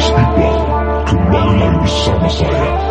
Mimpinya speak well Kembali lagi bersama saya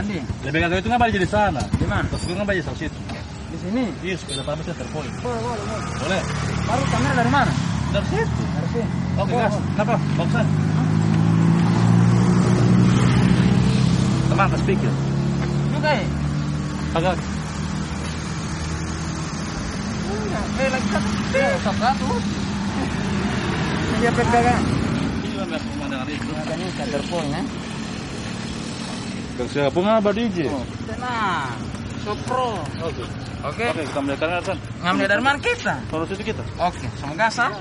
mandi. Lebih kagak itu nggak jadi sana gimana? terus gue nggak jadi sana? di sini iya sepeda pamer center point boleh boleh boleh baru kamera dari mana dari situ dari sini oke gas kenapa boxer teman ke speaker ya kagak Eh, lagi satu, satu, satu. Dia pegangan. Ini juga nggak cuma dari itu. Makanya center point ya. Siapa ngapa DJ? Nah, Supro. Oke. Oke. Oke, kita mulai karena Arsan. Ngambil dari mana kita? Kalau situ kita. Oke, semoga sah.